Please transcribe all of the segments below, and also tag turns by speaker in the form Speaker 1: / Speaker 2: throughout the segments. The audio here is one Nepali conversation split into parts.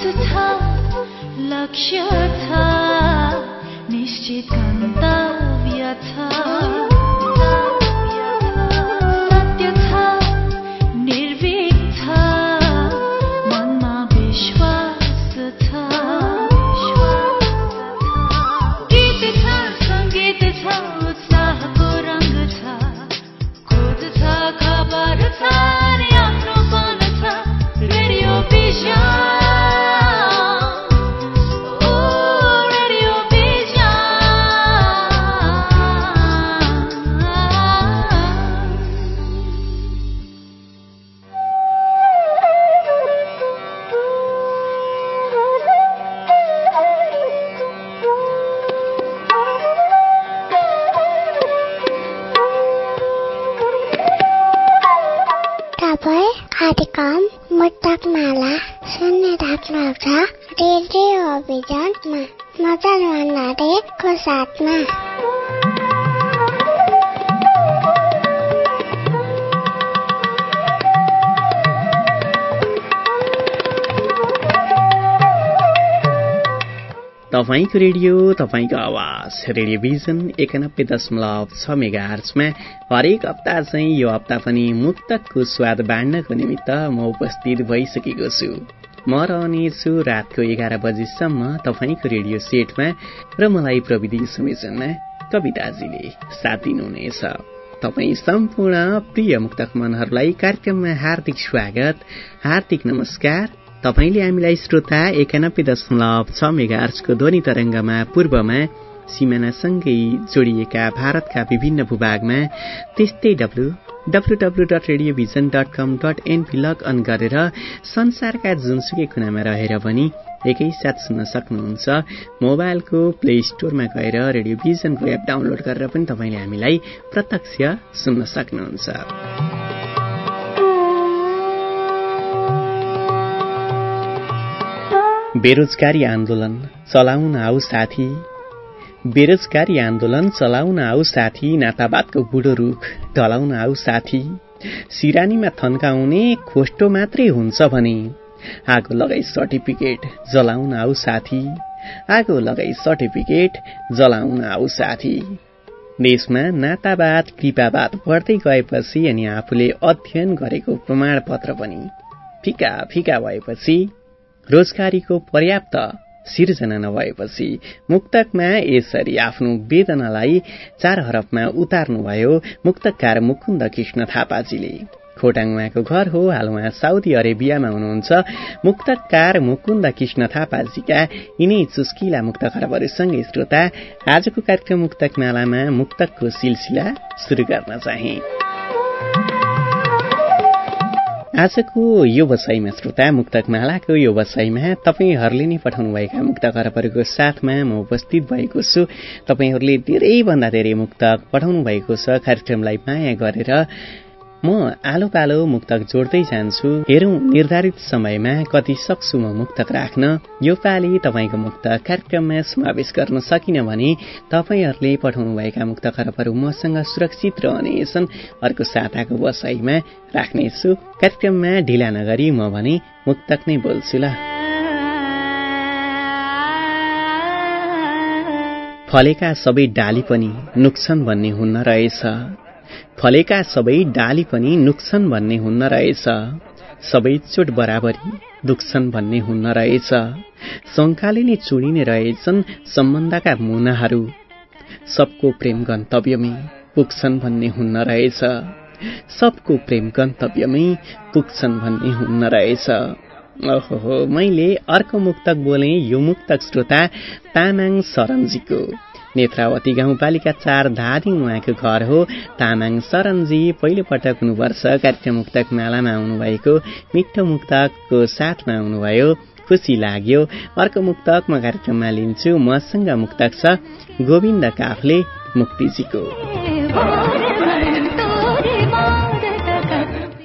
Speaker 1: छ लक्ष्य छ निश्चित गन्तव्य छ तपाईँको रेडियो तपाईँको आवाज रेडियोभिजन एकानब्बे दशमलव छ मेगा आर्चमा हरेक हप्ता चाहिँ यो हप्ता पनि मुक्तकको स्वाद बाँड्नको निमित्त म उपस्थित भइसकेको छु। म रहनेछु रातको एघार बजीसम्म तपाईँको रेडियो सेटमा र मलाई प्रविधि संयोजनमा कविताजीले साथ दिनुहुनेछ। तपाईँ सम्पूर्ण प्रिय मुक्तक मनहरूलाई कार्यक्रममा हार्दिक स्वागत हार्दिक नमस्कार तपाईँले हामीलाई श्रोता एकानब्बे दशमलव छ मेगा आर्चको ध्वनि तरंगमा पूर्वमा सिमानासँगै जोडिएका भारतका विभिन्न भूभागमा त्यस्तै W W W dot radio vision dot com dot NP log on गरेर संसारका जुनसुकै कुनामा रहेर पनि एकैसाथ सुन्न सक्नुहुन्छ। मोबाइलको प्ले स्टोरमा गएर रेडियोभिजनको एप डाउनलोड गरेर पनि तपाईँले हामीलाई प्रत्यक्ष सुन्न सक्नुहुन्छ। बेरोजगारी आन्दोलन चलाउन आऊ साथी। बेरोजगारी आन्दोलन चलाउन आऊ साथी नातावादको बुढो रुख ढलाउन आऊ साथी। सिरानीमा थन्काउने खोस्टो मात्रै हुन्छ भने आगो लगाई सर्टिफिकेट जलाउन आऊ साथी। आगो लगाई सर्टिफिकेट जलाउन आऊ साथी। देशमा नातावाद कृपावाद बढ्दै गएपछि अनि आफूले अध्ययन गरेको प्रमाणपत्र पनि फिका फिका भएपछि रोजगारीको पर्याप्त सिर्जना नभएपछि मुक्तकमा यसरी आफ्नो वेदनालाई चार हरफमा उतार्नुभयो मुक्तकार मुकुन्द कृष्ण थापाजीले। खोटाङ उहाँको घर हो हाल उहाँ साउदी अरेबियामा हुनुहुन्छ मुक्तकार मुकुन्द कृष्ण थापाजीका यिनै चुस्किला मुक्त खरबहरूसँगै श्रोता आजको कार्यक्रम मुक्तक मालामा मुक्तकको सिलसिला शुरू गर्न चाहे। आजको यो बसाइमा श्रोता मुक्तक मालाको यो बसाइमा तपाईँहरूले नै पठाउनुभएका मुक्त खरबहरूको साथमा म उपस्थित भएको छु। तपाईँहरूले धेरैभन्दा धेरै मुक्तक पठाउनु भएको छ। कार्यक्रमलाई माया गरेर म आलो पालो मुक्तक जोड्दै जान्छु। हेरौं निर्धारित समयमा कति सक्छु म मुक्तक राख्न? यो पालि तपाईँको मुक्त कार्यक्रममा समावेश गर्न सकिन भने तपाईँहरूले पठाउनुभएका मुक्त खरबहरू मसँग सुरक्षित रहनेछन्। अर्को साताको बसाईमा राख्नेछु। कार्यक्रममा ढिला नगरी म भने मुक्तक नै बोल्छु ल। फलेका सबै डाली पनि नुक्छन् भन्ने हुन्न रहेछ। फलेका सबै डाली पनि नुक्छन् भन्ने हुन्न रहेछ। सबै चोट बराबरी दुख्छन् भन्ने हुन्न रहेछ। शङ्काले नै चुडिने रहेछन् सम्बन्धका मुनाहरू। सबको प्रेम गन्तव्यमै पुग्छन् भन्ने हुन्न रहेछ। सबको प्रेम गन्तव्यमै पुग्छन् भन्ने हुन्न रहेछ। ओहो मैले अर्को मुक्तक बोले यो मुक्तक श्रोता तामाङ सरनजीको। नेत्रावती गाउँपालिका चार धादिङ उहाँको घर हो। तामाङ सरनजी पहिलोपटक हुनुपर्छ। कार्यक्रम मुक्तक मालामा आउनुभएको मिठो मुक्तकको साथमा आउनुभयो। खुसी लाग्यो। अर्को मुक्तक म कार्यक्रममा लिन्छु। मसँग मुक्तक छ गोविन्द काफले मुक्तिजीको।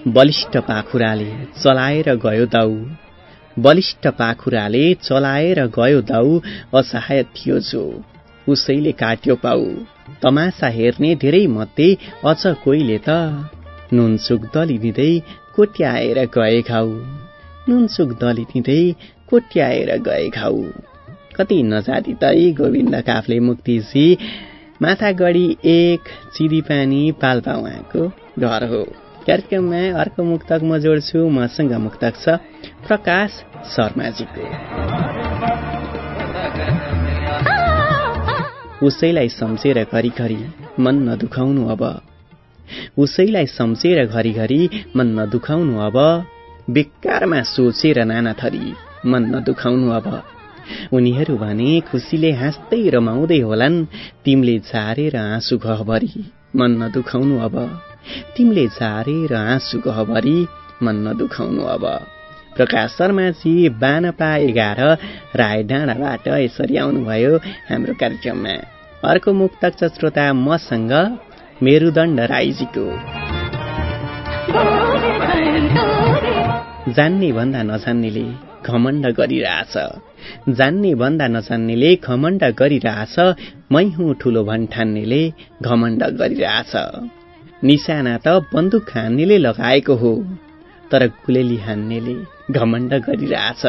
Speaker 1: बलिष्ठ पाखुराले चलाएर गयो दाउ। बलिष्ठ पाखुराले चलाएर गयो दाउ। असहाय थियो जो। उसैले काट्यो पाउ। तमासा हेर्ने धेरै मध्ये अझ कोहीले त नुनसुक दली दिँदै कोट्याएर गए खाउ नुनसुक दली दिँदै कोट्याएर गए घाउ। कति नजाति तै गोविन्द काफले मुक्तिजी। माथा गढी एक चिदी पानी पाल्पा उहाँको घर हो। कार्यक्रममा अर्को मुक्तक म जोड्छु मसँग मुक्तक छ प्रकाश शर्माजीको। उसैलाई सम्झेर घरिघरि मन नदुखाउनु अब। उसैलाई सम्झेर घरिघरि मन नदुखाउनु अब। बेकारमा सोचेर नाना थरी मन नदुखाउनु अब। उनीहरू भने खुसीले हाँस्दै रमाउँदै होलान् तिमीले झारेर आँसु गहभरि मन नदुखाउनु अब। तिमीले झारेर आँसु गहभरि मन नदुखाउनु अब। प्रकाश शर्माजी बानपा एघार राय डाँडाबाट यसरी आउनुभयो हाम्रो कार्यक्रममा। अर्को मुक्तक छ श्रोता मसँग मेरुदण्ड राईजीको। जान्ने भन्दा नजान्नेले घमण्ड गरिरहेछ। जान्ने भन्दा नजान्नेले घमण्ड गरिरहेछ। मै हुँ ठुलो भन्ठान्नेले घमण्ड गरिरहेछ। निशाना त बन्दुक हान्नेले लगाएको हो तर गुलेली हान्नेले घमण्ड गरिरहेछ।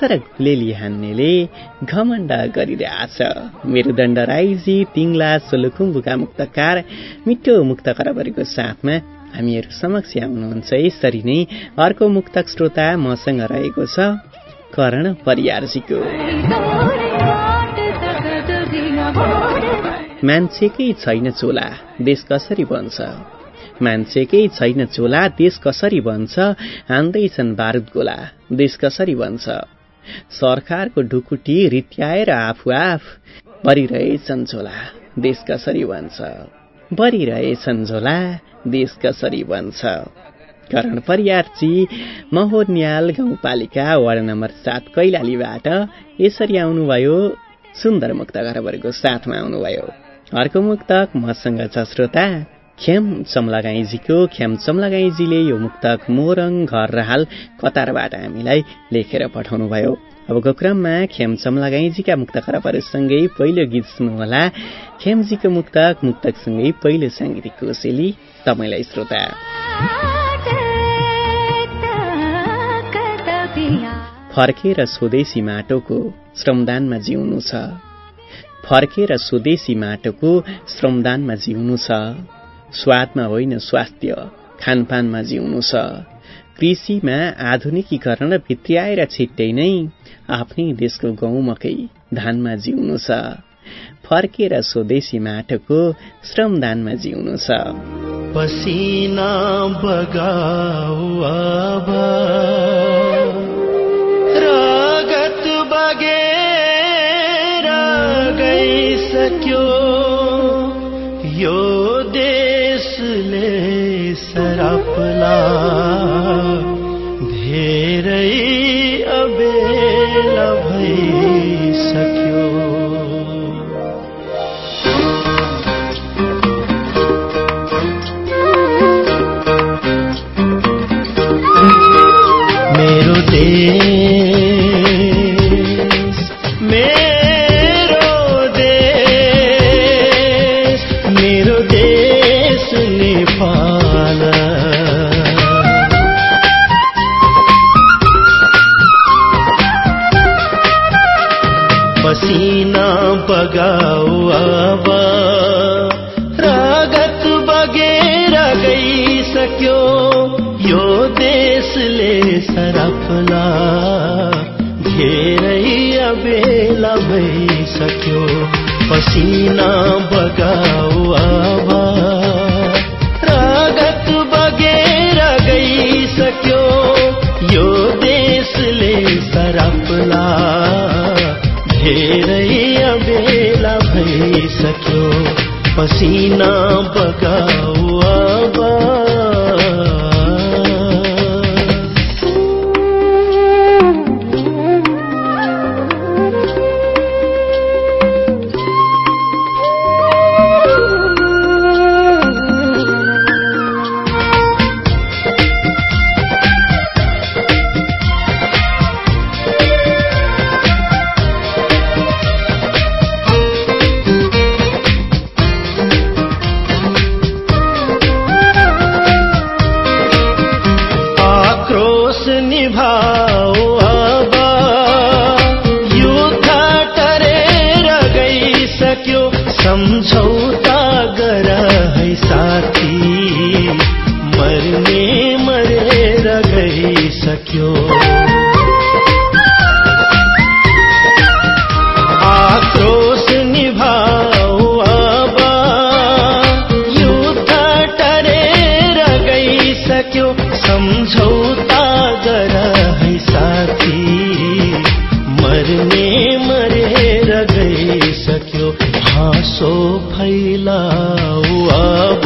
Speaker 1: तर गुलेली हान्नेले घमण्ड गरिरहेछ। मेरो दण्ड राईजी तिङ्ला सोलुखुम्बुका मुक्तकार मिठो मुक्त खराबरीको साथमा हामीहरू समक्ष आउनुहुन्छ। यसरी नै अर्को मुक्तक श्रोता मसँग रहेको छ करण परियारजीको। मान्छेकै छैन चोला देश कसरी बन्छ? मान्छेकै छैन चोला देश कसरी बन्छ? हान्दैछन् बारुद गोला देश कसरी बन्छ? सरकारको ढुकुटी रित्याएर आफू आफ परिरहेछन् झोला देश कसरी बन्छ? बरिरहेछन् झोला देश कसरी बन्छ? करण परियारजी महोन्याल गाउँपालिका वार्ड नम्बर सात कैलालीबाट यसरी आउनुभयो। सुन्दर मुक्त घरबरको साथमा आउनुभयो। अर्को मुक्तक मसँग छ श्रोता। ख्याम चम्लागाईजीको ख्याम चम्लागाईजीले यो मुक्तक मोरङ घर र हाल कतारबाट हामीलाई लेखेर पठाउनुभयो। अबको क्रममा ख्याम चम्लागाईजीका मुक्त खराबहरूसँगै पहिलो गीत सुन्नुहोला। ख्यामजीको मुक्तक मुक्तकसँगै पहिलो साङ्गीतिक कोसेली तपाईँलाई श्रोता। फर्केर स्वदेशी माटोको श्रमदानमा जिउनु छ। फर्केर स्वदेशी माटोको श्रमदानमा जिउनु छ। स्वादमा होइन स्वास्थ्य खानपानमा जिउनु छ। कृषिमा आधुनिकीकरण भित्र्याएर छिट्टै नै आफ्नै देशको गहुँ मकै धानमा जिउनु छ। फर्केर स्वदेशी माटोको श्रमदानमा जिउनु छ।
Speaker 2: पसिना रगत बगेर गइसक्यो। सरपला धेरै पसिना बगाऊ अब रगत बगेर गइसक्यो यो देशले सरफला धेरै अबेला भइसक्यो पसिना बगाऊ
Speaker 3: हाँसो फैलाऊ अब।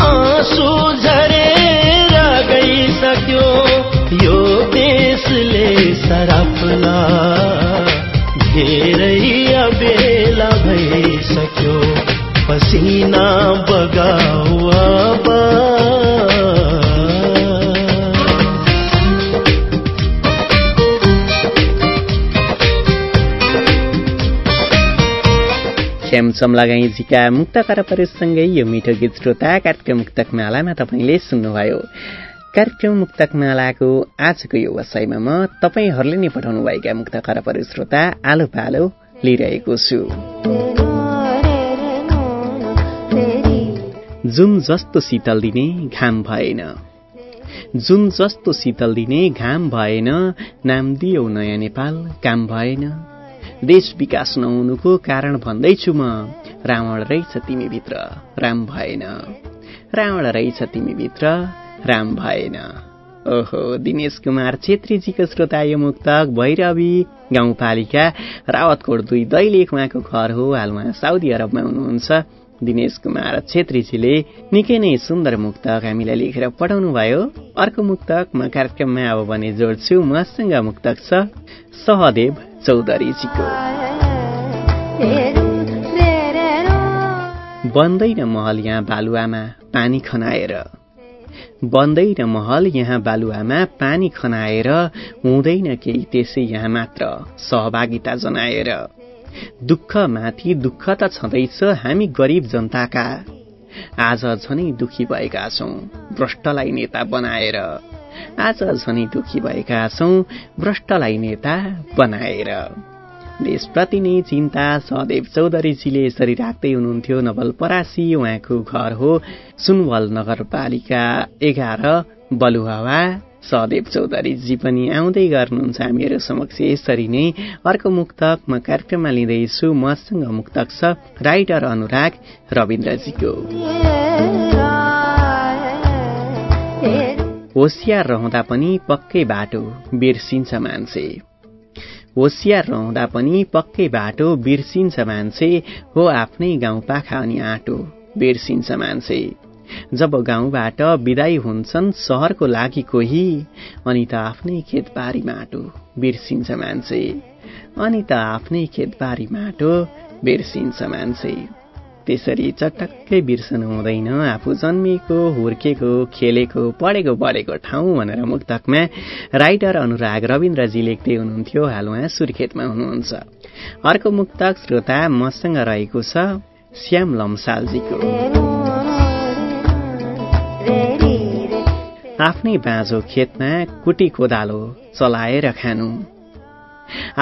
Speaker 3: आँसु झरेर गइसक्यो यो देशले सराफला। धेरै बेला भइसक्यो पसिना बगाऊ
Speaker 1: श्यामचम लगाइजीका मुक्त परपरेशसँगै यो मिठो गीत श्रोता कार्यक्रम मुक्तक मालामा तपाईँले सुन्नुभयो। कार्यक्रम मुक्तक मालाको आजको यो वसाइमा म तपाईँहरूले नै पठाउनुभएका मुक्त खरपरे श्रोता आलो पालो लिइरहेको छु। जुन जस्तो शीतल दिने घाम भएन जुन जस्तो शीतल दिने घाम भएन नाम दियौ नयाँ नेपाल काम भएन। देश विकास नहुनुको कारण भन्दैछु म। रावण रहेछ तिमीभित्र। राम भएन। रावण रहेछ तिमीभित्र। राम भएन। ओहो दिनेश कुमार छेत्रीजीको श्रोता यो मुक्तक भैरवी गाउँपालिका रावतकोट दुई दैलेख उहाँको घर हो हाल उहाँ साउदी अरबमा हुनुहुन्छ। दिनेश कुमार छेत्रीजीले निकै नै सुन्दर मुक्तक हामीलाई लेखेर पठाउनु भयो अर्को मुक्तक म कार्यक्रममा अब भने जोड्छु। मसँग मुक्तक छ सहदेव चौधरीजीको। बन्दैन महल यहाँ बालुवामा पानी खनाएर बन्दैन महल यहाँ बालुवामा पानी खनाएर हुँदैन केही त्यसै यहाँ मात्र सहभागिता जनाएर दुःख माथि दुःख त छँदैछ हामी गरिब जनताका। आज झनै दुखी भएका छौँ भ्रष्टलाई नेता बनाएर। आज झनै दुखी भएका छौँ भ्रष्टलाई नेता बनाएर। देशप्रति नै चिन्ता सदेव चौधरीजीले यसरी राख्दै हुनुहुन्थ्यो नवल परासी उहाँको घर हो सुनवल नगरपालिका एघार बलुहावा सदेव चौधरीजी पनि आउँदै गर्नुहुन्छ हामीहरू समक्ष यसरी नै अर्को मुक्तक म कार्यक्रममा लिँदैछु। मसँग मुक्तक छ राइटर अनुराग रविन्द्रजीको। होसियार रहँदा पनि पक्कै बाटो बिर्सिन्छ मान्छे। होसियार रहँदा पनि पक्कै बाटो बिर्सिन्छ मान्छे हो आफ्नै गाउँ पाखा अनि आँटो बिर्सिन्छ मान्छे। जब गाउँबाट विदाई हुन्छन् सहरको लागि कोही अनि त आफ्नै खेतबारी माटो बिर्सिन्छ मान्छे। अनि त आफ्नै खेतबारी माटो बिर्सिन्छ मान्छे। त्यसरी चटक्कै बिर्सनु हुँदैन। आफू जन्मिएको हुर्केको खेलेको पढेको बढेको ठाउँ भनेर मुक्तकमा राइटर अनुराग रविन्द्रजी लेख्दै हुनुहुन्थ्यो। हाल उहाँ सुर्खेतमा हुनुहुन्छ। अर्को मुक्तक श्रोता मसँग रहेको छ श्याम लम्सालजीको। आफ्नै बाँझो खेतमा कुटी कोदालो चलाएर खानु।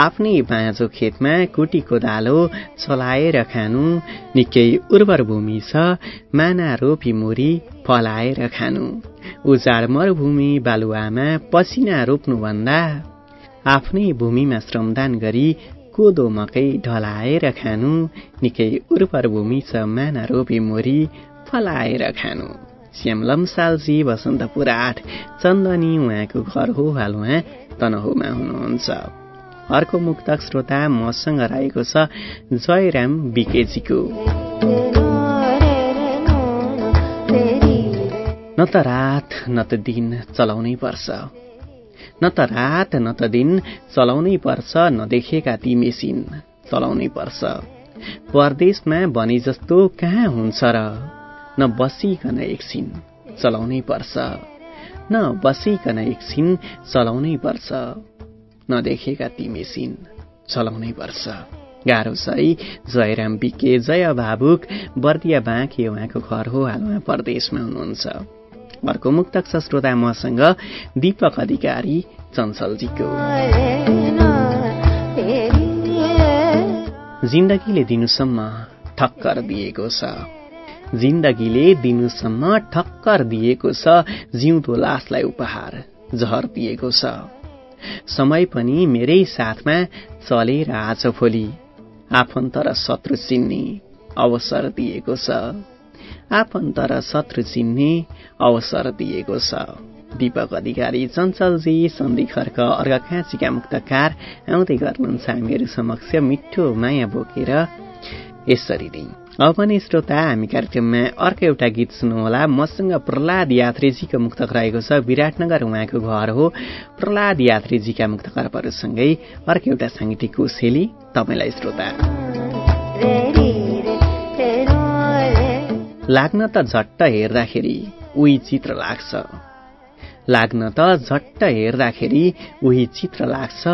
Speaker 1: आफ्नै बाँझो खेतमा कुटी कोदालो चलाएर खानु। निकै उर्वर भूमि छ माना रोपी मुरी फलाएर खानु। उजाड मरुभूमि बालुवामा पसिना रोप्नुभन्दा आफ्नै भूमिमा श्रमदान गरी कोदो मकै ढलाएर खानु। निकै उर्वर भूमि छ माना रोपी मुरी फलाएर खानु। श्याम लम्सालजी बसन्तपुर आठ चन्दनी उहाँको घर हो हाल उहाँ तनहुमा हुनुहुन्छ। अर्को मुक्तक श्रोता मसँग रहेको छ जयराम बिकेजीको न त रात न त दिन चलाउनै पर्छ। न त रात न त दिन चलाउनै पर्छ नदेखेका ती मेसिन चलाउनै पर्छ। परदेशमा भने जस्तो कहाँ हुन्छ र? न बसिकन एकछिन चलाउनै पर्छ। न बसिकन एकछिन चलाउनै पर्छ। नदेखेका ती मेसिन चलाउनै पर्छ। गाह्रो छ है। जयराम बिके जय भावुक बर्दिया बाँके उहाँको घर हो। हाल उहाँ परदेशमा हुनुहुन्छ। अर्को मुक्तक छ श्रोता मसँग दीपक अधिकारी चञ्चलजीको। जिन्दगीले दिनुसम्म ठक्कर दिएको छ। जिन्दगीले दिनुसम्म ठक्कर दिएको छ। जिउँदो लासलाई उपहार जहर दिएको छ। समय पनि मेरै साथमा चलेर आज भोलि आफन्त र शत्रु चिन्ने अवसर दिएको छ। आफन्त र शत्रु चिन्ने अवसर दिएको छ। दीपक अधिकारी चञ्चलजी सन्धि खर्क अर्घखाँचीका मुक्तकार आउँदै गर्नुहुन्छ हामीहरू समक्ष मिठो माया बोकेर यसरी नै पनि श्रोता हामी कार्यक्रममा अर्को एउटा गीत सुन्नुहोला। मसँग प्रहलाद यात्रीजीको मुक्तक रहेको छ। विराटनगर उहाँको घर हो। प्रहलाद यात्रीजीका मुक्तकरहरूसँगै अर्को एउटा साङ्गीतिक कोसेली तपाईँलाई श्रोता। लाग्न त झट्ट हेर्दाखेरि उही चित्र लाग्छ। लाग्न त झट्ट हेर्दाखेरि उही चित्र लाग्छ।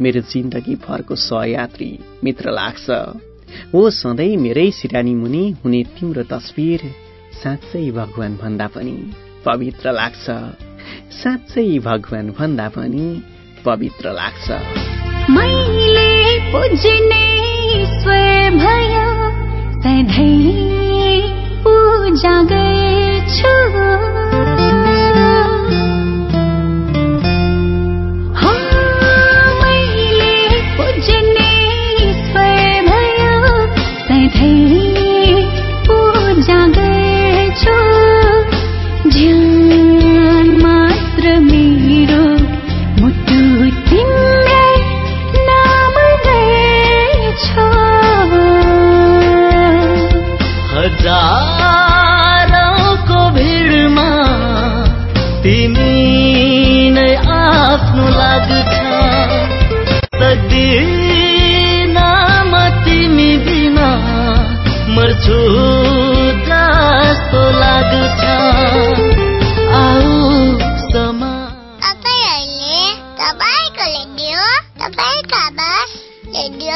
Speaker 1: मेरो जिन्दगी भरको सहयात्री मित्र लाग्छ। हो सधैँ मेरै सिरानी मुनि हुने तिम्रो तस्विर साँच्चै भगवान भन्दा पनि पवित्र लाग्छ। साँच्चै भगवान भन्दा पनि पवित्र लाग्छ।
Speaker 4: मैले पुज्ने गर्छु।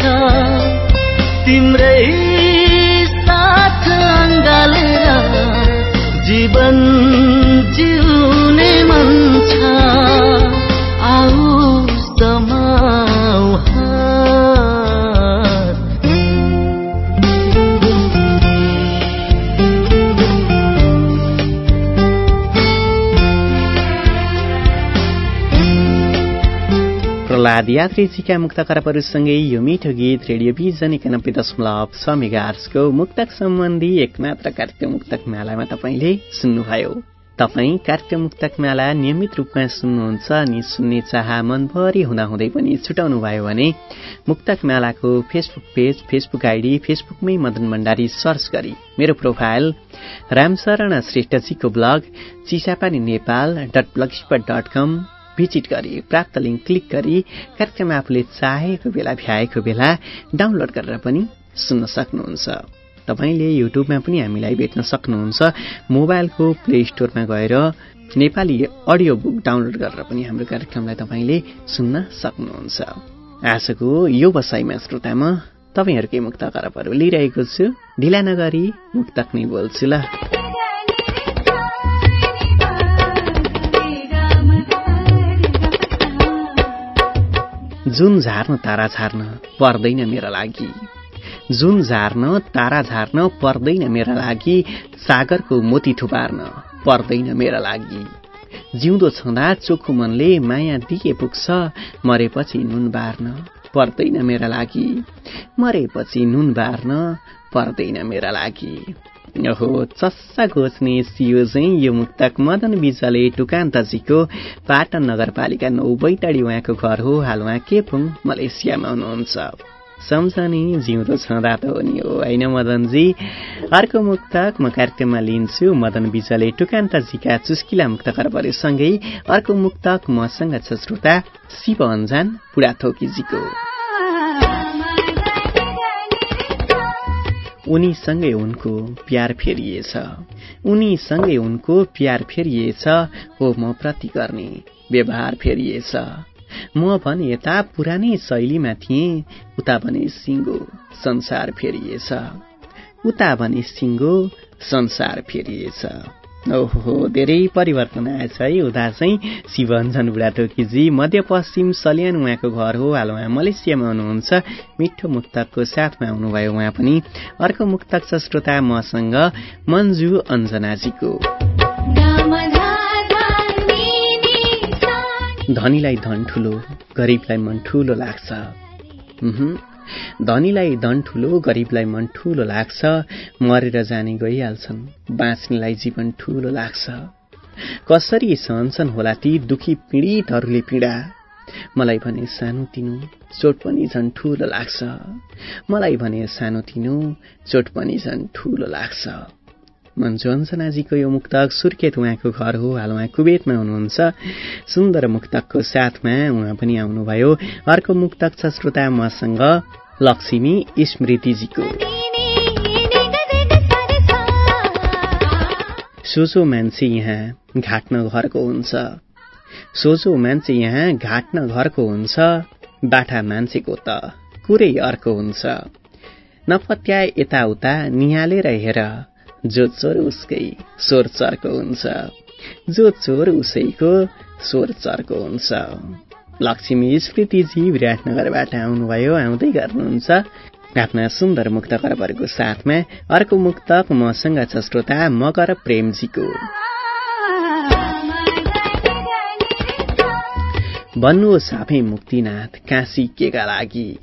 Speaker 1: प्रहलाद यात्रीजीका मुक्त करपहरूसँगै यो मिठो गीत रेडियो भिजन एकानब्बे दशमलव छ मेगार्सको मुक्तक सम्बन्धी एकमात्र कार्यक्रम मुक्तक मालामा तपाईँले सुन्नुभयो। तपाईँ कार्यक्रम मुक्तक माला नियमित रूपमा सुन्नुहुन्छ अनि सुन्ने चाह मनभरि हुँदाहुँदै पनि छुटाउनु भयो भने मुक्तक मालाको फेसबुक पेज फेसबुक आइडी फेसबुकमै मदन भण्डारी सर्च गरी मेरो profile Ramsharan श्रेष्ठजीको blog Chisapani Nepal dot dot com visit गरी प्राप्त लिङ्क क्लिक गरी कार्यक्रम आफूले चाहेको बेला भ्याएको बेला डाउनलोड गरेर पनि सुन्न सक्नुहुन्छ। तपाईँले युट्युबमा पनि हामीलाई भेट्न सक्नुहुन्छ। मोबाइलको प्ले स्टोरमा गएर नेपाली अडियो बुक डाउनलोड गरेर पनि हाम्रो कार्यक्रमलाई तपाईँले सुन्न सक्नुहुन्छ। आजको यो बसाइमा श्रोतामा तपाईँहरूकै मुक्त करपहरू लिइरहेको छु। ढिला नगरी मुक्तक नै बोल्छु ल। जुन झार्न तारा झार्न पर्दैन मेरा लागि। जुन झार्न तारा झार्न पर्दैन मेरा लागि सागरको मोती थुपार्न पर्दैन मेरा लागि। जिउँदो छँदा चोखो मनले माया दिए पुग्छ मरेपछि नुन बार्न पर्दैन मेरा लागि। मरेपछि नुन बार्न पर्दैन मेरा लागि। ओहो चस्सा घोच्ने सियो चाहिँ यो मुक्तक मदन विजले टुकान्तजीको पाटन नगरपालिका नौ बैटाडी उहाँको घर हो। हाल उहाँ केपुङ मलेसियामा हुनुहुन्छ। सम्झने जिउँदो छँदा त हो नि हो। होइन मदनजी अर्को मुक्तक म कार्यक्रममा लिन्छु। मदन विजले टुकान्तजीका चुस्किला मुक्त खरबरेसँगै अर्को मुक्तक मसँग छ श्रोता शिव अन्जान पुराथोकीजीको। उनीसँगै उनको प्यार फेरिएछ। उनीसँगै उनको प्यार फेरिएछ। हो म प्रति गर्ने व्यवहार फेरिएछ। म भने यता पुरानै शैलीमा थिएँ उता भने सिङ्गो संसार फेरिएछ। उता भने सिङ्गो संसार फेरिएछ। ओहो धेरै परिवर्तन आएछ है उता चाहिँ शिवञ्जन बुढाटोकीजी मध्यपश्चिम सल्यान उहाँको घर हो। हाल उहाँ मलेसियामा हुनुहुन्छ। मिठो मुक्तकको साथमा आउनुभयो उहाँ पनि। अर्को मुक्तक छ श्रोता मसँग मन्जु अञ्जनाजीको। धनीलाई धन ठुलो गरिबलाई मन ठुलो लाग्छ धनीलाई धन ठुलो गरिबलाई मन ठुलो लाग्छ। मरेर जाने गइहाल्छन्। बाँच्नेलाई जीवन ठुलो लाग्छ। कसरी सहन्छन् होला ती दुखी पीडितहरूले पीडा? मलाई भने सानो तिनो चोट पनि झन् ठुलो लाग्छ। मलाई भने सानो तिनो चोट पनि झन् ठुलो लाग्छ। अञ्जनाजीको यो मुक्तक सुर्खेत उहाँको घर हो हाल उहाँ कुवेतमा हुनुहुन्छ सुन्दर मुक्तकको साथमा उहाँ पनि आउनुभयो अर्को मुक्तक छ श्रोता मसँग लक्ष्मी स्मृतिजीको सोझो मान्छे यहाँ घाट्न घरको हुन्छ सोझो मान्छे यहाँ घाट्न घरको हुन्छ बाठा मान्छेको त कुरै अर्को हुन्छ नपत्या यताउता निहालेर हेर जो चोर उसकै स्वर चर्को हुन्छ। जो चोर उसैको स्वर चर्को हुन्छ। लक्ष्मी स्मृतिजी विराटनगरबाट आउनुभयो आउँदै गर्नुहुन्छ। आफ्ना सुन्दर मुक्त खरबहरूको साथमा अर्को मुक्तक मसँग छ श्रोता मगर प्रेमजीको। भन्नुहोस् आफै मुक्तिनाथ काशी केका लागि।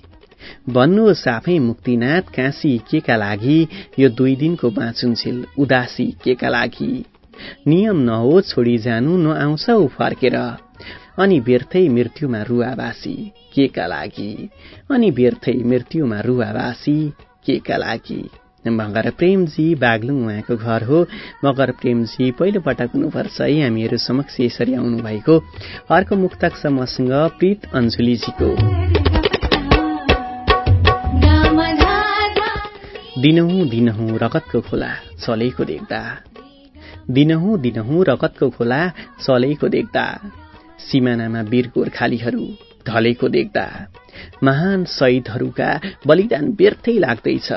Speaker 1: भन्नुहोस् आफै मुक्तिनाथ काशी केका लागि यो दुई दिनको बाँचुन्जेल उदासी केका लागि। नियम नहो छोडी जानु नआउँछ फर्केर। अनि व्यर्थै मृत्युमा रुवावासी केका लागि। अनि व्यर्थै मृत्युमा रुवावासी केका लागि। मगर प्रेमजी बाग्लुङ उहाँको घर हो। मगर प्रेमजी पहिलो पटक हुनुपर्छ। है हामीहरू समक्ष यसरी आउनु भएको अर्को मुक्तक छ मसँग प्रीत अञ्जुलीजीको। दिनहुँ दिनहुँ रगतको खोला चलेको देख्दा। दिनहुँ दिनहुँ रगतको खोला चलेको देख्दा। सिमानामा वीर गोर्खालीहरू ढलेको देख्दा। महान शहीदहरूका बलिदान व्यर्थै लाग्दैछ।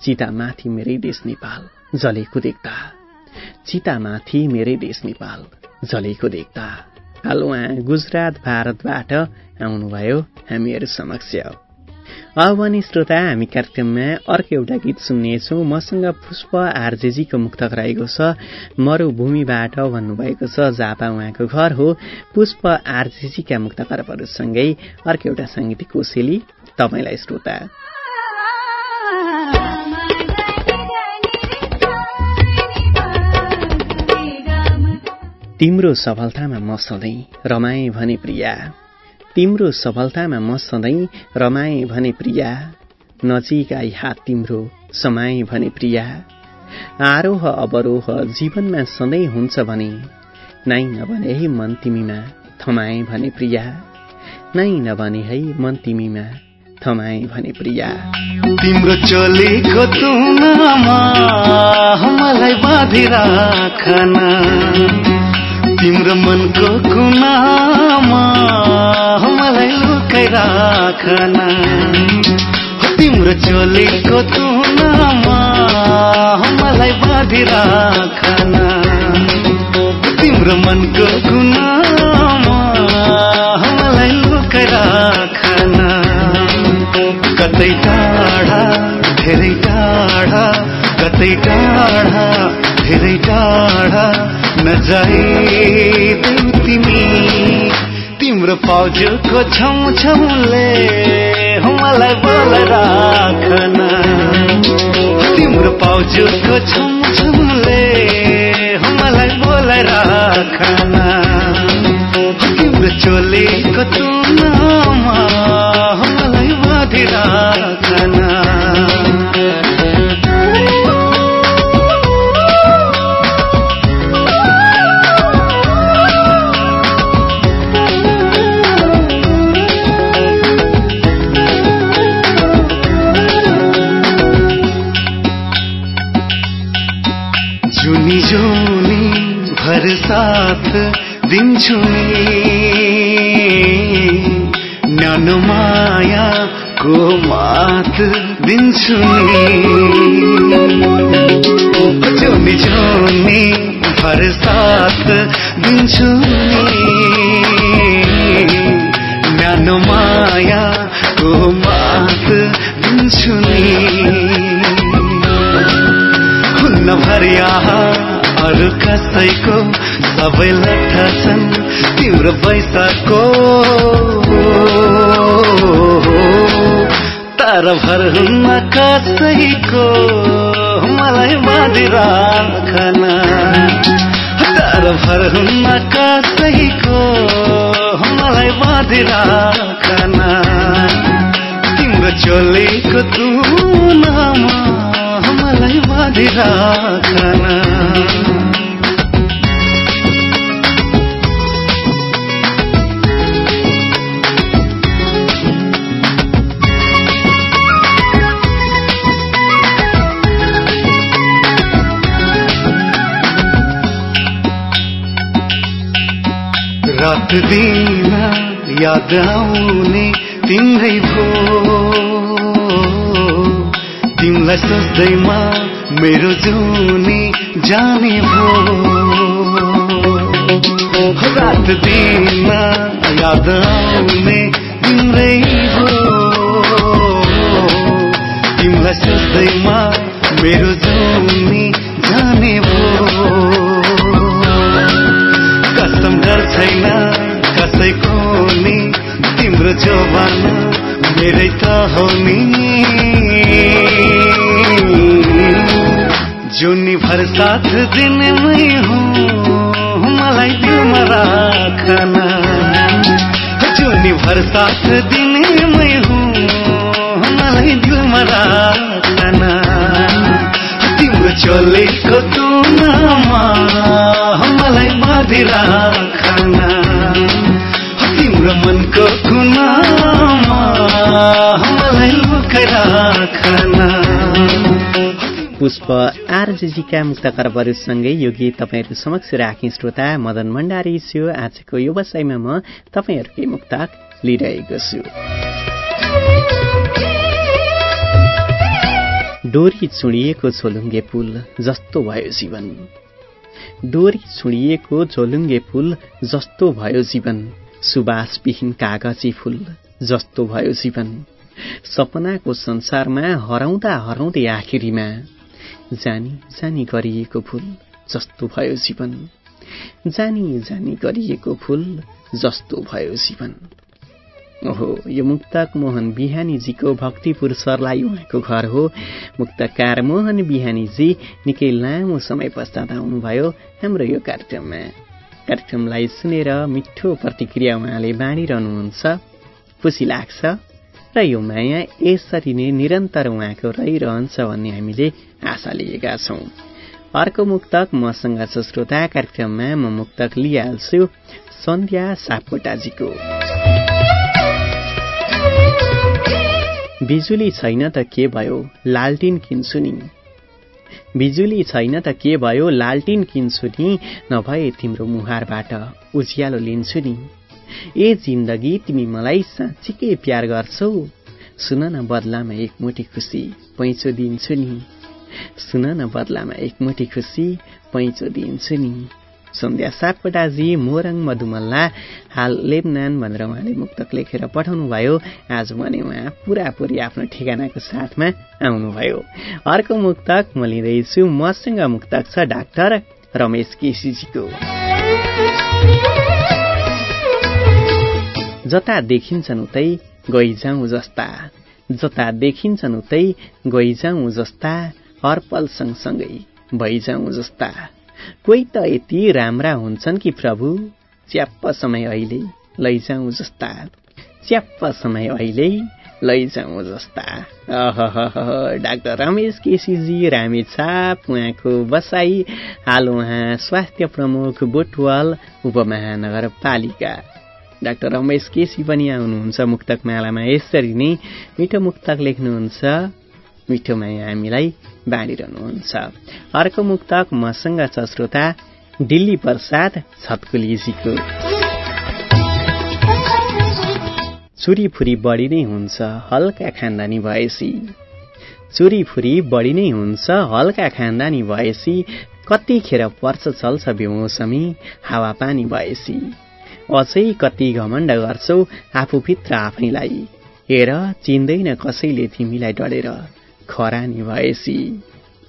Speaker 1: चितामाथि मेरै देश नेपाल जलेको देख्दा। चितामाथि मेरै देश नेपाल जलेको देख्दा। हाल उहाँ गुजरात भारतबाट आउनुभयो हामीहरू समक्ष। भने श्रोता हामी कार्यक्रममा अर्को एउटा गीत सुन्नेछौँ। मसँग पुष्प आरजेजीको मुक्तक रहेको छ। मरूभूमिबाट भन्नुभएको छ झापा उहाँको घर हो। पुष्प आरजेजीका मुक्त खरबहरूसँगै अर्को एउटा साङ्गीतिक कोसेली तपाईँलाई श्रोता। तिम्रो सफलतामा म सधैँ रमाएँ भने प्रिया। तिम्रो सफलतामा म सधैँ रमाएँ भने प्रिया नजिक आई हात तिम्रो समाए भने प्रिया। आरोह अवरोह जीवनमा सधैँ हुन्छ भने नाइ नभने है मन तिमीमा थमाए भने प्रिया। नाइ नभने है मन तिमीमा थमाए भने प्रिया।
Speaker 3: तिम्रो चलेको तुनामा मलाई बाँधिराखन। तिम्रो मनको कुनामा मलाई लुकाइ राखन तिम्रो चलेको तुनामा मलाई बाँधि तिम्रो मनको कुनामा मलाई लुकाइ कतै टाढा धेरै टाढा कतै टाढा धेरै टाढा नजाइदेऊ तिमी. तिम्रो पाउजोको छौ छौले मलाई बोल राखन. तिम्रो पाउजोको छौ छौले मलाई बोल राखन. तिम्रो चोलीको तुनामा मलाई बाँधि मात दिन्छु जोनी जोनी भर साथ दिन्छु न्यानो मायाको मात दिन्छु हुन्न भरिया अरू कसैको सबैलाई थाहा छन् तिम्रो भर हुन्न कसैको मलाई बाँधि राखन तर भर कसैको मलाई बाँधि राखन तिम्रो चोलीको तुनामा मलाई बाँधि रात दिन याद आउने तिम्रै भो तिमीलाई सोच्दैमा मेरो जुनी जाने भो। रात दिन याद आउने तिम्रै भो। तिमीलाई सोच्दैमा मेरो जुनी जाने भो। कसम डर छैन कसैको नि तिम्रो जोबान मेरै त हो नि जुनी भर साथ दिनमै हुँ मलाई दिलमा राखन। जुनी भर साथ दिनमै हुँ मलाई दिलमा राखन। तिम्रो चोलेको तुनामा मलाई बाँधि राखन तिम्रो मनको
Speaker 1: पुष्प आरजेजीका मुक्तकरबहरूसँगै यो गीत तपाईँहरू समक्ष राखेँ श्रोता मदन भण्डारी छु। आजको व्यवसायमा म तपाईँहरूकै मुक्तक लिइरहेको छु। डोरी छुडिएको झोलुङ्गे पुल जस्तो भयो जीवन। डोरी छुडिएको झोलुङ्गे पुल जस्तो भयो जीवन। सुबासविहीन कागजी फुल जस्तो भयो जीवन। सपनाको संसारमा हराउँदा हराउँदै आखिरीमा जानी जानी गरिएको फुल जस्तो भयो जीवन। जानी जानी गरिएको फुल जस्तो भयो जीवन। ओहो यो मुक्तक मोहन बिहानीजीको भक्तिपुर सरलाई उहाँको घर हो। मुक्तकार मोहन बिहानीजी निकै लामो समय पश्चात आउनुभयो हाम्रो यो कार्यक्रममा। कार्यक्रमलाई सुनेर मिठो प्रतिक्रिया उहाँले बाँडिरहनुहुन्छ। खुसी लाग्छ र यो माया यसरी नै निरन्तर उहाँको रहिरहन्छ भन्ने हामीले आशा लिएका छौँ। अर्को मुक्तक मसँग छ श्रोता कार्यक्रममा म मुक्तक लिइहाल्छु सन्ध्या सापकोटाजीको। बिजुली छैन त के भयो? लालटिन किन्छु नि। बिजुली छैन त के भयो? लालटिन किन्छु नि। नभए तिम्रो मुहारबाट उज्यालो लिन्छु नि। ए जिन्दगी तिमी मलाई साँच्चीकै प्यार गर्छौ। सुन न बदलामा एक मुठी खुसी पैँचो दिन्छु नि। सुन न बदलामा एक मुठी खुसी पैँचो दिन्छु नि। सन्ध्या सापकोटाजी मोरङ मधुमल्ला हाल लेबनान भनेर उहाँले मुक्तक लेखेर पठाउनु भयो आज भने उहाँ पुरापुरी आफ्नो ठेगानाको साथमा आउनुभयो। अर्को मुक्तक म लिँदैछु। मसँग मुक्तक छ डाक्टर रमेश केसीजीको। जता देखिन्छन् उतै गइजाउँ जस्ता। जता देखिन्छन् उतै गइजाउँ जस्ता। हरपल सँगसँगै भइजाउँ जस्ता। कोही त यति राम्रा हुन्छन् कि प्रभु? च्याप्प समय अहिले लैजाउँ जस्ता। च्याप्प समय अहिले लैजाउँ जस्ता। डाक्टर रमेश केसीजी रामेछाप उहाँको बसाई हाल उहाँ स्वास्थ्य प्रमुख बुटवल उपमहानगरपालिका। डाक्टर रमेश केसी पनि आउनुहुन्छ मुक्तक मालामा यसरी नै मिठो मुक्तक लेख्नुहुन्छ। मिठो हामीलाई बाँडिरहनुहुन्छ। अर्को मुक्तक मसँग छ श्रोता दिल्ली प्रसाद छतकुलीजीको। चुरीफुरी बढी नै हुन्छ हल्का खानदानी भएसी चुरीफुरी बढी नै हुन्छ हल्का खानदानी भएसी कतिखेर पर्छ चल्छ बेमौसमी हावापानी भएसी अझै कति घमण्ड गर्छौ आफूभित्र आफैलाई। हेर चिन्दैन कसैले तिमीलाई डढेर। खरानी भएसी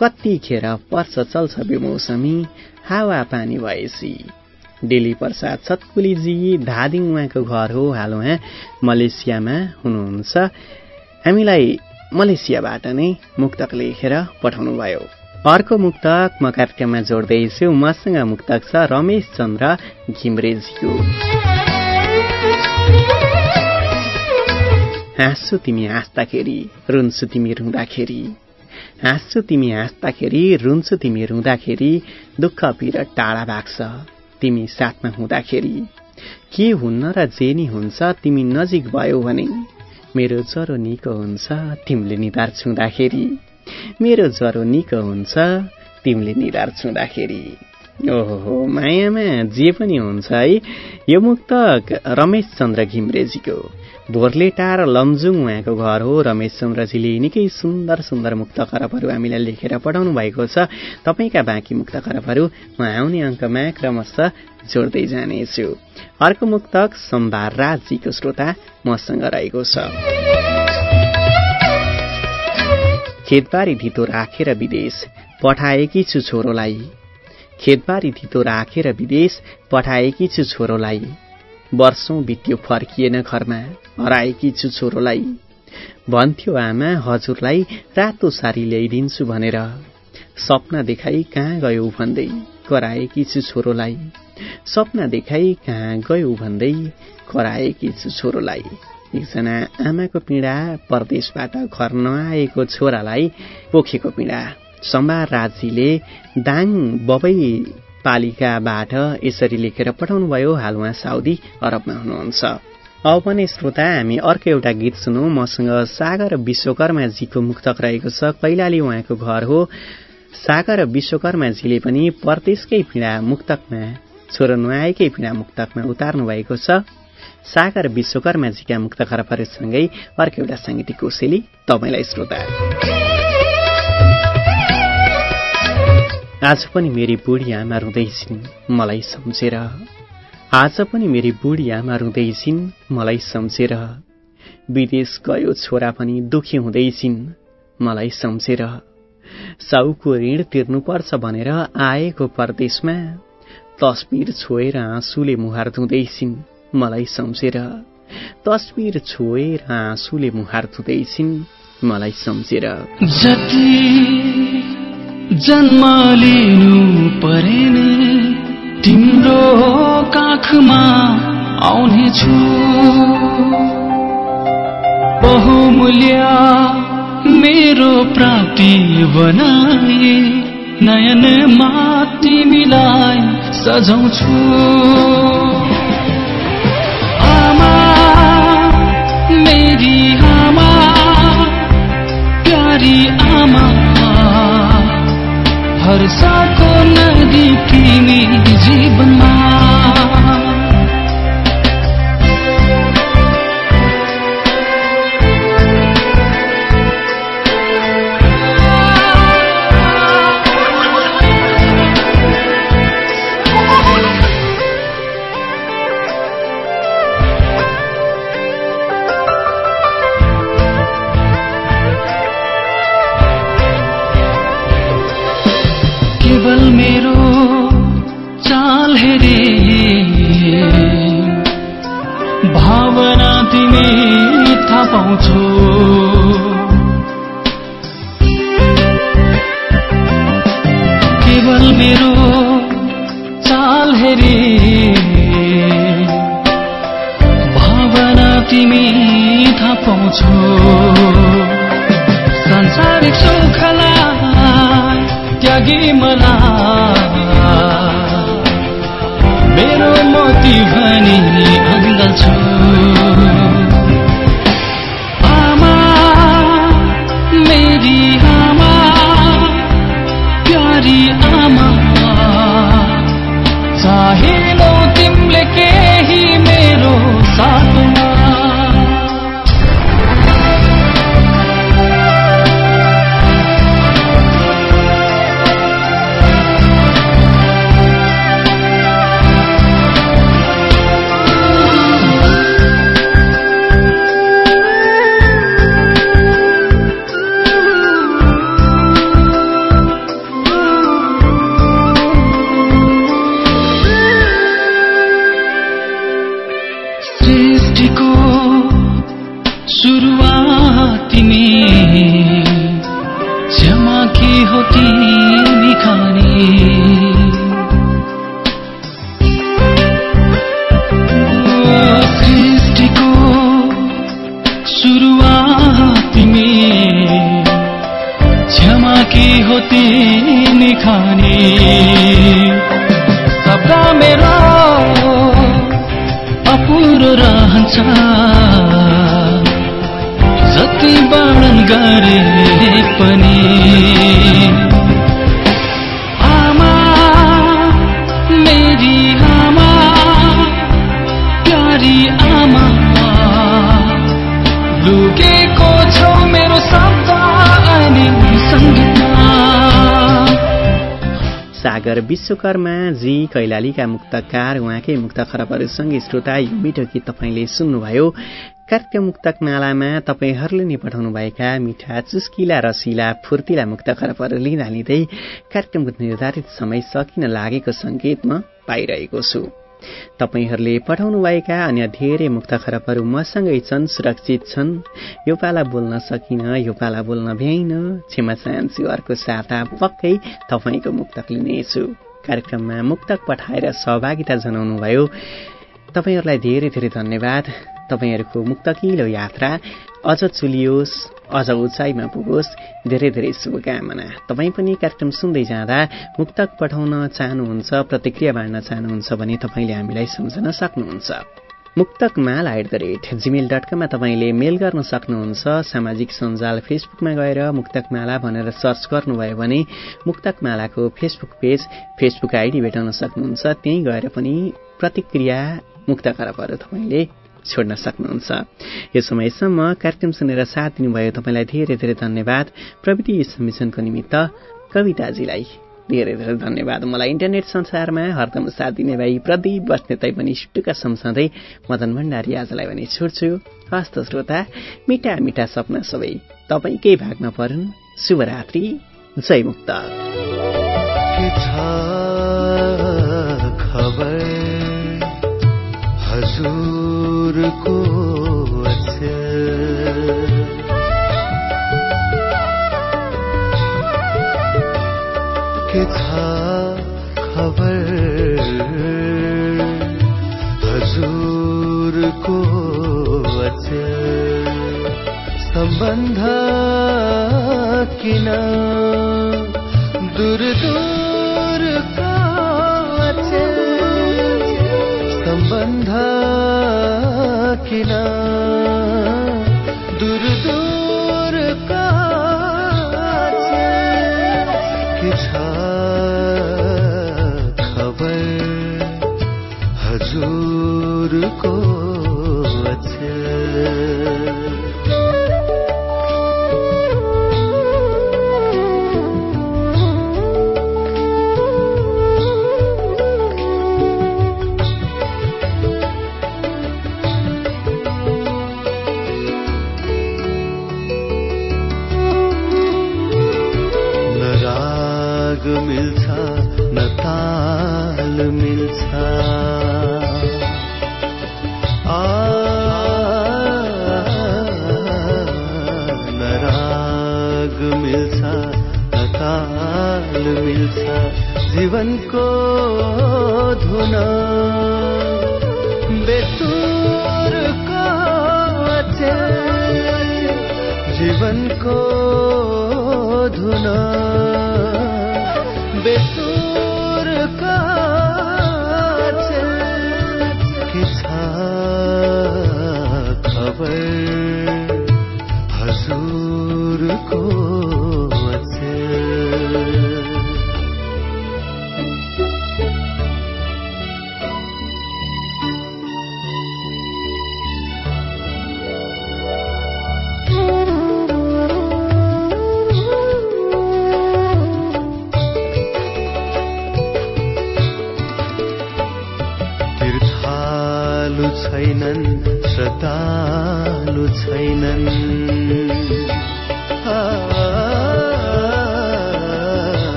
Speaker 1: कतिखेर पर्छ चल्छ बेमौसमी हावा पानी भएसी डेली प्रसाद छतकुलीजी धादिङ उहाँको घर हो हाल उहाँ मलेसियामा हुनुहुन्छ। हामीलाई मलेसियाबाट नै मुक्तक लेखेर पठाउनुभयो। अर्को मुक्तक म कार्यक्रममा जोड्दैछु मसँग मुक्तक छ रमेश चन्द्र घिमरेजीको हाँस्छु तिमी हाँस्दाखेरि रुन्छु तिमी रुँदाखेरि हाँस्छु तिमी हाँस्दाखेरि रुन्छु तिमी रुँदाखेरि दुःख पिर टाढा भाग्छ तिमी साथमा हुँदाखेरि के हुन्न र जे नि हुन्छ तिमी नजिक भयो भने मेरो ज्वरो निको हुन्छ तिमीले निधार छुँदाखेरि मेरो ज्वरो निको हुन्छ तिमीले निधार छुँदाखेरि ओहो मायामा जे पनि हुन्छ है यो मुक्तक रमेश चन्द्र घिमरेजीको भोरलेटा र लमजुङ उहाँको घर हो। रमेश चन्द्रजीले निकै सुन्दर सुन्दर मुक्त खरबहरू हामीलाई लेखेर पठाउनु भएको छ। तपाईँका बाँकी मुक्त खरबहरू म आउने अङ्कमा क्रमशः जोड्दै जानेछु। अर्को मुक्तक सम्भार राजजीको श्रोता मसँग रहेको छ। खेतबारी धितो राखेर विदेश पठाएकी छु छोरोलाई। खेतबारी धितो राखेर विदेश पठाएकी छु छोरोलाई। वर्षौं बित्यो फर्किएन घरमा। हराएकी छु छोरोलाई भन्थ्यो आमा हजुरलाई रातो सारी ल्याइदिन्छु भनेर। सपना देखाई कहाँ गयो भन्दै कराएकी छु छोरोलाई सपना देखाई कहाँ गयो भन्दै कराएकी छु छोरोलाई एकजना आमाको पीडा परदेशबाट घर नआएको छोरालाई पोखेको पीडा। सम्बार राजीले दाङ बबै पालिकाबाट यसरी लेखेर पठाउनुभयो हाल उहाँ साउदी अरबमा हुनुहुन्छ। अब पनि श्रोता हामी अर्को एउटा गीत सुनौ। मसँग सागर विश्वकर्माजीको मुक्तक रहेको छ। कैलाली उहाँको घर हो। सागर विश्वकर्माजीले पनि परदेशकै पीडा मुक्तकमा छोरो नुहाएकै पीडा मुक्तकमा उतार्नु भएको छ। सागर विश्वकर्माजीका मुक्त खरफरेसँगै अर्को एउटा साङ्गीतिक कोसेली तपाईँलाई श्रोता। आज पनि मेरी बुढी आमा रुँदैछिन् मलाई सम्झेर आज पनि मेरी बुढी आमा रुँदैछिन् मलाई सम्झेर। विदेश गयो छोरा पनि दुखी हुँदैछिन् मलाई सम्झेर। साउको ऋण तिर्नुपर्छ भनेर आएको परदेशमा तस्बिर छोएर आँसुले मुहार धुँदैछिन् मलाई सम्झेर। तस्बिर छोएर आँसुले मुहार धुँदैछिन् मलाई सम्झेर।
Speaker 5: जन्म लिनु परेन तिम्रो काखमा आउने छु बहुमूल्य मेरो प्राप्ति बनाए नयनमा तिमीलाई सजाउँछु। आमा मेरी आमा प्यारी आमा नदी तिमी जीवनमा
Speaker 1: विश्वकर्मा जी कैलालीका मुक्तकार उहाँकै मुक्त खरबहरूसँगै श्रोता यो मिठो गीत तपाईँले सुन्नुभयो। कार्यक्रम मुक्तक मालामा तपाईँहरूले नै पठाउनुभएका मिठा चुस्किला रसिला फुर्तिला मुक्त खरबहरू लिँदा लिँदै कार्यक्रमको निर्धारित समय सकिन लागेको सङ्केत म पाइरहेको छु। तपाईँहरूले पठाउनुभएका अन्य धेरै मुक्त खरबहरू मसँगै छन् सुरक्षित छन्। यो पाला बोल्न सकिन यो पाला बोल्न भ्याइन। क्षमा चाहन्छु अर्को साता पक्कै तपाईँको मुक्तक लिनेछु। कार्यक्रममा मुक्तक पठाएर सहभागिता जनाउनुभयो। तपाईँहरूलाई धेरै धेरै धन्यवाद। तपाईँहरूको मुक्तकिलो यात्रा अझ चुलियोस् अझ उचाइमा पुगोस्। धेरै धेरै शुभकामना। तपाईँ पनि कार्यक्रम सुन्दै जाँदा मुक्तक पठाउन चाहनुहुन्छ प्रतिक्रिया बाँड्न चाहनुहुन्छ भने तपाईँले हामीलाई सम्झन सक्नुहुन्छ। Muktakmal at the rate Gmail dot कममा तपाईँले मेल गर्न सक्नुहुन्छ सामाजिक सञ्जाल फेसबुकमा गएर मुक्तकमाला भनेर सर्च गर्नुभयो भने मुक्तकमालाको फेसबुक पेज फेसबुक आइडी भेटाउन सक्नुहुन्छ। त्यहीँ गएर पनि प्रतिक्रिया मुक्त तपाईँले। छोड्न सक्नुहुन्छ। यो समयसम्म कार्यक्रम सुनेर साथ दिनुभयो तपाईँलाई धेरै धेरै धन्यवाद। प्रविधि समिशनको निमित्त कविताजीलाई धेरै धेरै धन्यवाद। मलाई इन्टरनेट संसारमा हरदम साथ दिने भाइ प्रदीप बस्ने तै पनि सुटुका सम्झँदै मदन भण्डारी आजलाई भने छोड्छु। हस्त श्रोता मिठा मिठा सपना सबै तपाईँकै भागमा परुन्। शुभरात्रि जय मुक्त।
Speaker 3: खबर? हजुरको अचेल के छ खबर? हजुरको सम्बन्ध किन मिल्छ जीवनको धुन। बेतुरको अचेल जीवनको धुन। बेसुर के छ खबर?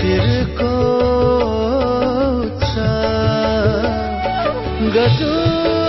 Speaker 3: शिरको छ। गजुरको